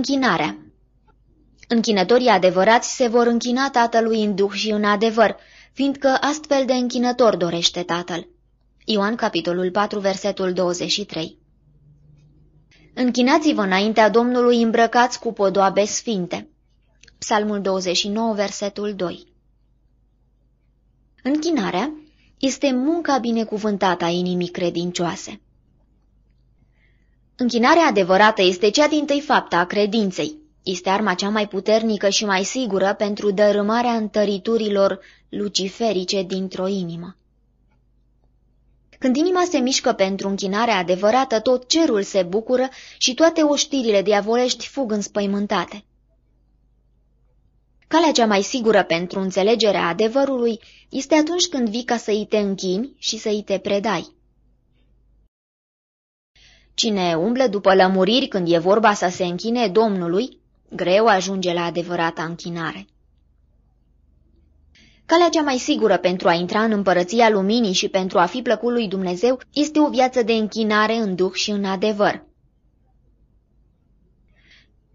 Închinarea Închinătorii adevărați se vor închina Tatălui în duh și în adevăr, fiindcă astfel de închinător dorește Tatăl. Ioan capitolul 4, versetul 23 Închinați-vă înaintea Domnului îmbrăcați cu podoabe sfinte. Psalmul 29, versetul 2 Închinarea este munca binecuvântată a inimii credincioase. Închinarea adevărată este cea din tâi faptă a credinței. Este arma cea mai puternică și mai sigură pentru dărâmarea întăriturilor luciferice dintr-o inimă. Când inima se mișcă pentru închinarea adevărată, tot cerul se bucură și toate oștirile diavolești fug înspăimântate. Calea cea mai sigură pentru înțelegerea adevărului este atunci când vii ca să-i te închini și să-i te predai. Cine umblă după lămuriri când e vorba să se închine Domnului, greu ajunge la adevărata închinare. Calea cea mai sigură pentru a intra în împărăția luminii și pentru a fi plăcut lui Dumnezeu este o viață de închinare în duh și în adevăr.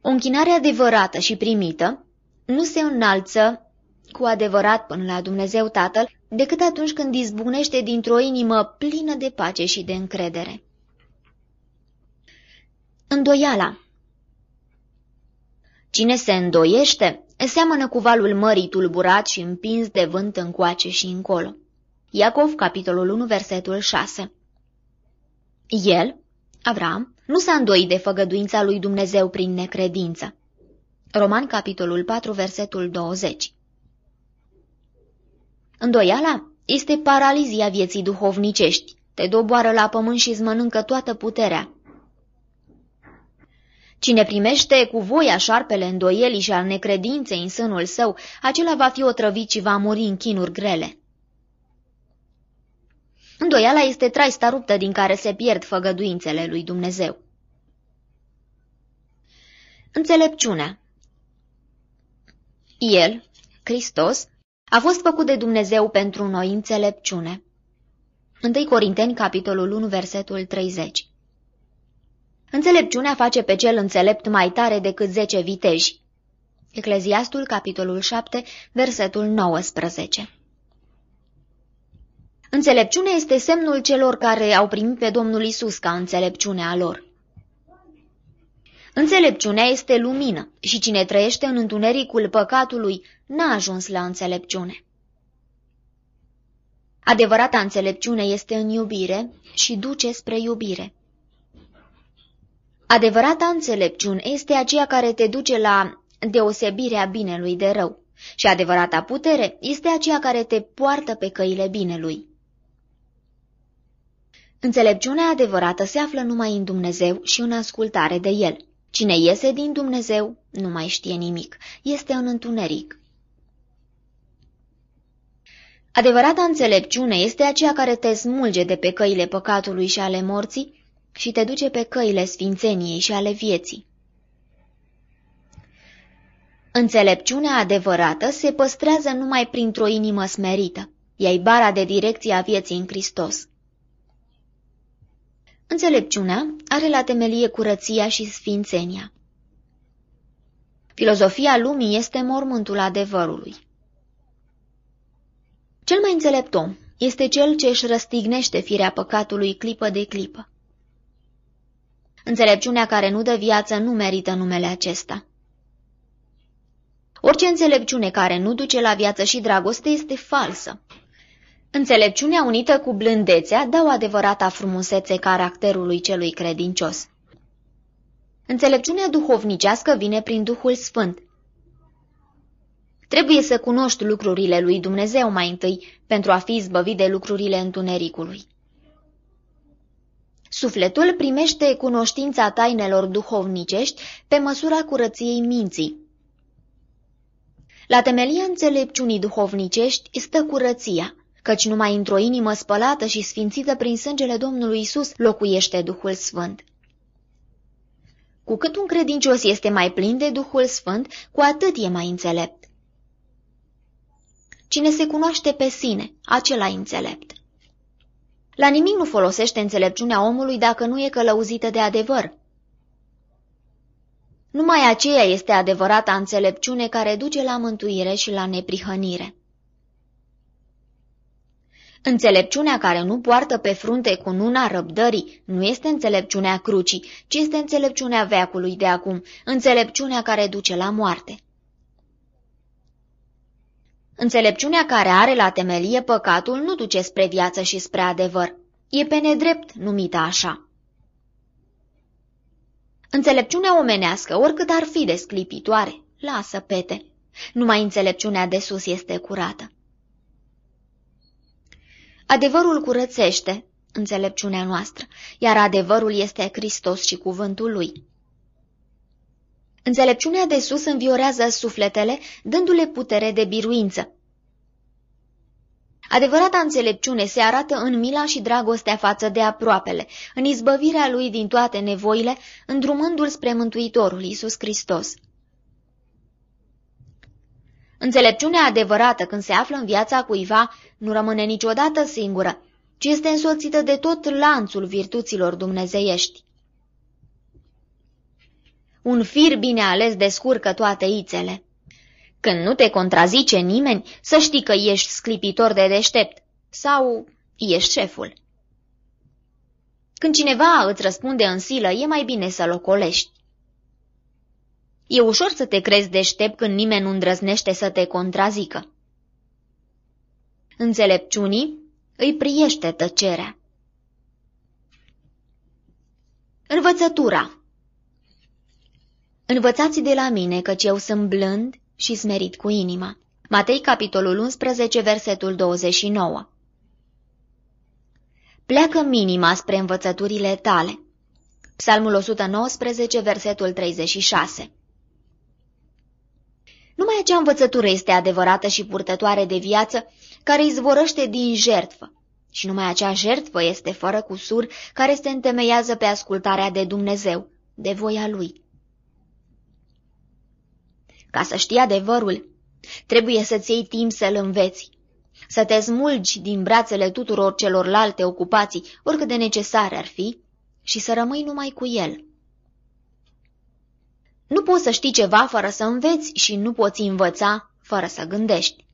O închinare adevărată și primită nu se înalță cu adevărat până la Dumnezeu Tatăl decât atunci când izbunește dintr-o inimă plină de pace și de încredere. Îndoiala Cine se îndoiește, seamănă cu valul mării tulburat și împins de vânt încoace și încolo. Iacov, capitolul 1, versetul 6 El, Avram, nu s-a îndoit de făgăduința lui Dumnezeu prin necredință. Roman, capitolul 4, versetul 20 Îndoiala este paralizia vieții duhovnicești, te doboară la pământ și îți mănâncă toată puterea. Cine primește cu voia șarpele îndoielii și al necredinței în sânul său, acela va fi otrăvit și va muri în chinuri grele. Îndoiala este traista ruptă din care se pierd făgăduințele lui Dumnezeu. Înțelepciunea El, Hristos, a fost făcut de Dumnezeu pentru noi înțelepciune. 1 Corinteni, capitolul 1, versetul 30 Înțelepciunea face pe cel înțelept mai tare decât zece viteji. Ecleziastul, capitolul 7, versetul 19 Înțelepciunea este semnul celor care au primit pe Domnul Isus ca înțelepciunea lor. Înțelepciunea este lumină și cine trăiește în întunericul păcatului n-a ajuns la înțelepciune. Adevărata înțelepciune este în iubire și duce spre iubire. Adevărata înțelepciune este aceea care te duce la deosebirea binelui de rău și adevărata putere este aceea care te poartă pe căile binelui. Înțelepciunea adevărată se află numai în Dumnezeu și în ascultare de El. Cine iese din Dumnezeu nu mai știe nimic, este în întuneric. Adevărata înțelepciune este aceea care te smulge de pe căile păcatului și ale morții și te duce pe căile sfințeniei și ale vieții. Înțelepciunea adevărată se păstrează numai printr-o inimă smerită. Ea bara de direcție a vieții în Hristos. Înțelepciunea are la temelie curăția și sfințenia. Filozofia lumii este mormântul adevărului. Cel mai înțelept om este cel ce își răstignește firea păcatului clipă de clipă. Înțelepciunea care nu dă viață nu merită numele acesta. Orice înțelepciune care nu duce la viață și dragoste este falsă. Înțelepciunea unită cu blândețea dă o adevărată frumusețe caracterului celui credincios. Înțelepciunea duhovnicească vine prin Duhul Sfânt. Trebuie să cunoști lucrurile lui Dumnezeu mai întâi pentru a fi izbăvit de lucrurile întunericului. Sufletul primește cunoștința tainelor duhovnicești pe măsura curăției minții. La temelia înțelepciunii duhovnicești stă curăția, căci numai într-o inimă spălată și sfințită prin sângele Domnului Isus locuiește Duhul Sfânt. Cu cât un credincios este mai plin de Duhul Sfânt, cu atât e mai înțelept. Cine se cunoaște pe sine, acela înțelept. La nimic nu folosește înțelepciunea omului dacă nu e călăuzită de adevăr. Numai aceea este adevărata înțelepciune care duce la mântuire și la neprihănire. Înțelepciunea care nu poartă pe frunte cu nuna răbdării nu este înțelepciunea crucii, ci este înțelepciunea veacului de acum, înțelepciunea care duce la moarte. Înțelepciunea care are la temelie păcatul nu duce spre viață și spre adevăr. E pe nedrept numită așa. Înțelepciunea omenească, oricât ar fi de sclipitoare, lasă pete. Numai înțelepciunea de sus este curată. Adevărul curățește înțelepciunea noastră, iar adevărul este Hristos și cuvântul lui. Înțelepciunea de sus înviorează sufletele, dându-le putere de biruință. Adevărata înțelepciune se arată în mila și dragostea față de aproapele, în izbăvirea lui din toate nevoile, îndrumându-l spre Mântuitorul Iisus Hristos. Înțelepciunea adevărată, când se află în viața cuiva, nu rămâne niciodată singură, ci este însoțită de tot lanțul virtuților dumnezeiești. Un fir bine ales descurcă toate ițele. Când nu te contrazice nimeni, să știi că ești sclipitor de deștept sau ești șeful. Când cineva îți răspunde în silă, e mai bine să-l ocolești. E ușor să te crezi deștept când nimeni nu îndrăznește să te contrazică. Înțelepciunii îi priește tăcerea. Învățătura Învățați de la mine, căci eu sunt blând și smerit cu inima. Matei, capitolul 11, versetul 29 Pleacă minima spre învățăturile tale. Psalmul 119, versetul 36 Numai acea învățătură este adevărată și purtătoare de viață, care izvorăște din jertfă. Și numai acea jertfă este fără cusur, care se întemeiază pe ascultarea de Dumnezeu, de voia Lui. Ca să știi adevărul, trebuie să-ți iei timp să-l înveți, să te smulgi din brațele tuturor celorlalte ocupații, oricât de necesare ar fi, și să rămâi numai cu el. Nu poți să știi ceva fără să înveți și nu poți învăța fără să gândești.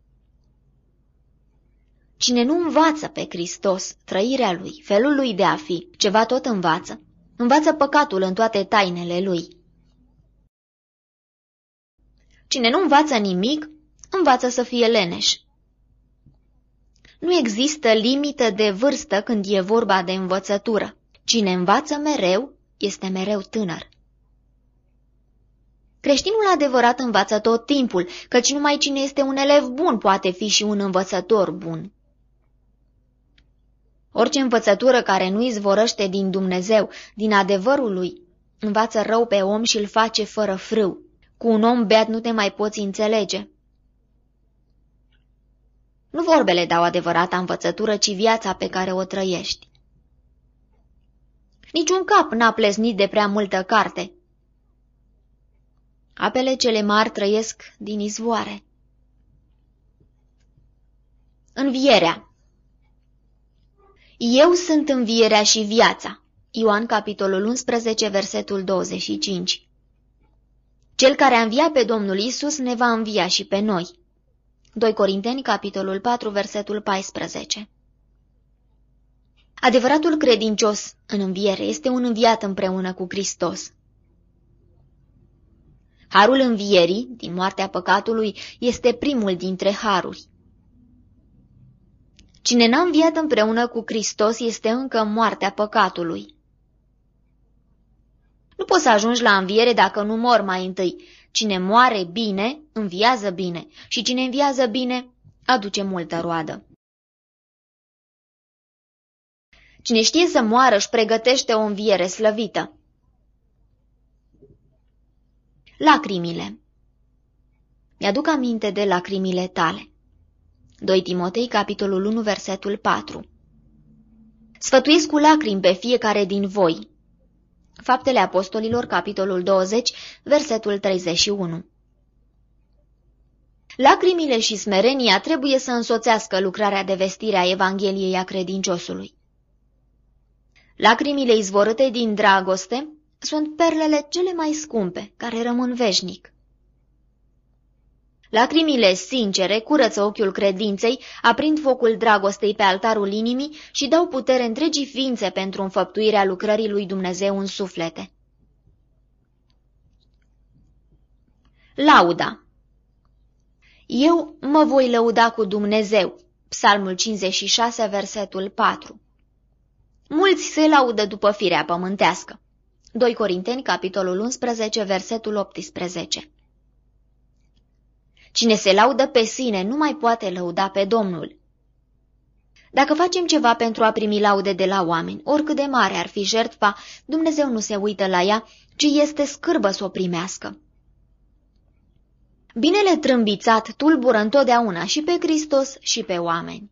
Cine nu învață pe Hristos, trăirea lui, felul lui de a fi, ceva tot învață, învață păcatul în toate tainele lui. Cine nu învață nimic, învață să fie leneș. Nu există limită de vârstă când e vorba de învățătură. Cine învață mereu, este mereu tânăr. Creștinul adevărat învață tot timpul, căci numai cine este un elev bun poate fi și un învățător bun. Orice învățătură care nu izvorăște din Dumnezeu, din adevărul lui, învață rău pe om și îl face fără frâu. Cu un om beat nu te mai poți înțelege. Nu vorbele dau adevărata învățătură, ci viața pe care o trăiești. Niciun cap n-a plesnit de prea multă carte, Apele cele mari trăiesc din izvoare. Învierea Eu sunt învierea și viața. Ioan, capitolul 11, versetul 25 Cel care a înviat pe Domnul Isus ne va învia și pe noi. 2 Corinteni, capitolul 4, versetul 14 Adevăratul credincios în înviere este un înviat împreună cu Hristos. Harul învierii, din moartea păcatului, este primul dintre haruri. Cine n-a înviat împreună cu Hristos este încă moartea păcatului. Nu poți să ajungi la înviere dacă nu mor mai întâi. Cine moare bine, înviază bine și cine înviază bine, aduce multă roadă. Cine știe să moară își pregătește o înviere slăvită. Lacrimile Mi-aduc aminte de lacrimile tale. 2 Timotei, capitolul 1, versetul 4 Sfătuiesc cu lacrimi pe fiecare din voi. Faptele Apostolilor, capitolul 20, versetul 31 Lacrimile și smerenia trebuie să însoțească lucrarea de vestire a Evangheliei a credinciosului. Lacrimile izvorâte din dragoste sunt perlele cele mai scumpe, care rămân veșnic. Lacrimile sincere curăță ochiul credinței, aprind focul dragostei pe altarul inimii și dau putere întregii ființe pentru înfăptuirea lucrării lui Dumnezeu în suflete. Lauda Eu mă voi lăuda cu Dumnezeu. Psalmul 56, versetul 4 Mulți se laudă după firea pământească. 2 Corinteni, capitolul 11, versetul 18 Cine se laudă pe sine nu mai poate lăuda pe Domnul. Dacă facem ceva pentru a primi laude de la oameni, oricât de mare ar fi jertfa, Dumnezeu nu se uită la ea, ci este scârbă să o primească. Binele trâmbițat tulbură întotdeauna și pe Hristos și pe oameni.